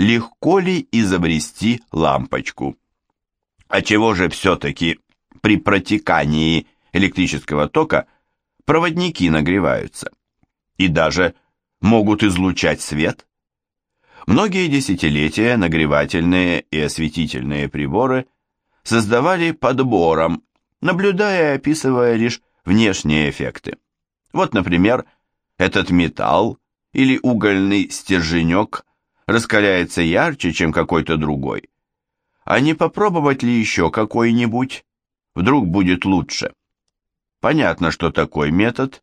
легко ли изобрести лампочку. А чего же все-таки при протекании электрического тока проводники нагреваются и даже могут излучать свет? Многие десятилетия нагревательные и осветительные приборы создавали подбором, наблюдая и описывая лишь внешние эффекты. Вот, например, этот металл или угольный стерженек раскаляется ярче, чем какой-то другой. А не попробовать ли еще какой-нибудь? Вдруг будет лучше. Понятно, что такой метод,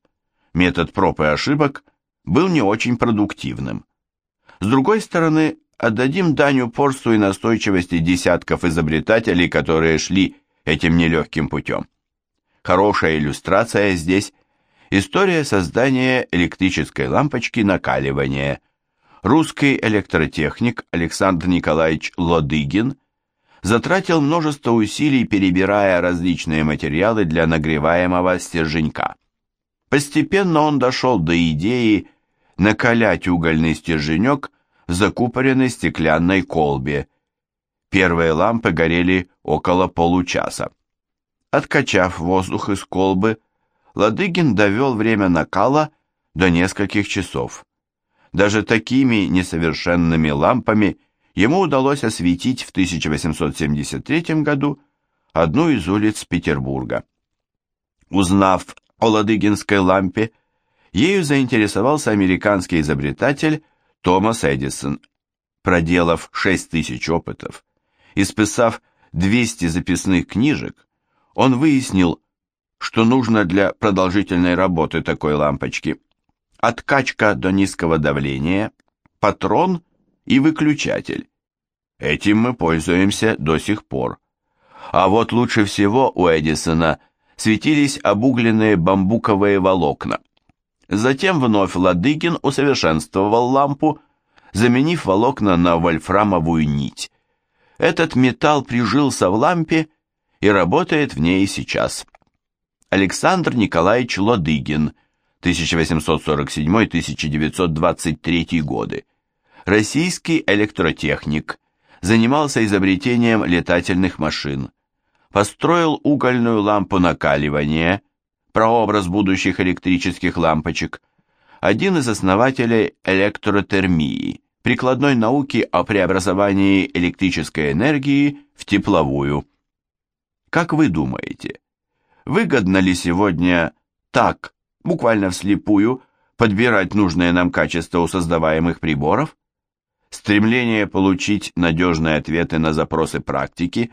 метод проб и ошибок, был не очень продуктивным. С другой стороны, отдадим дань упорству и настойчивости десятков изобретателей, которые шли этим нелегким путем. Хорошая иллюстрация здесь – история создания электрической лампочки накаливания. Русский электротехник Александр Николаевич Лодыгин затратил множество усилий, перебирая различные материалы для нагреваемого стерженька. Постепенно он дошел до идеи накалять угольный стерженек в закупоренной стеклянной колбе. Первые лампы горели около получаса. Откачав воздух из колбы, Ладыгин довел время накала до нескольких часов. Даже такими несовершенными лампами ему удалось осветить в 1873 году одну из улиц Петербурга. Узнав о Ладыгинской лампе, ею заинтересовался американский изобретатель Томас Эдисон. Проделав 6 тысяч опытов, исписав 200 записных книжек, он выяснил, что нужно для продолжительной работы такой лампочки. Откачка до низкого давления, патрон и выключатель. Этим мы пользуемся до сих пор. А вот лучше всего у Эдисона светились обугленные бамбуковые волокна. Затем вновь Ладыгин усовершенствовал лампу, заменив волокна на вольфрамовую нить. Этот металл прижился в лампе и работает в ней сейчас. Александр Николаевич Ладыгин, 1847-1923 годы. Российский электротехник, занимался изобретением летательных машин. Построил угольную лампу накаливания, прообраз будущих электрических лампочек, один из основателей электротермии, прикладной науки о преобразовании электрической энергии в тепловую. Как вы думаете, выгодно ли сегодня так, буквально вслепую, подбирать нужное нам качество у создаваемых приборов? Стремление получить надежные ответы на запросы практики,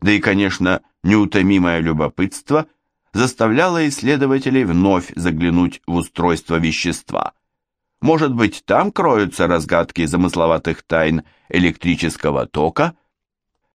да и, конечно, неутомимое любопытство заставляло исследователей вновь заглянуть в устройство вещества. Может быть, там кроются разгадки замысловатых тайн электрического тока –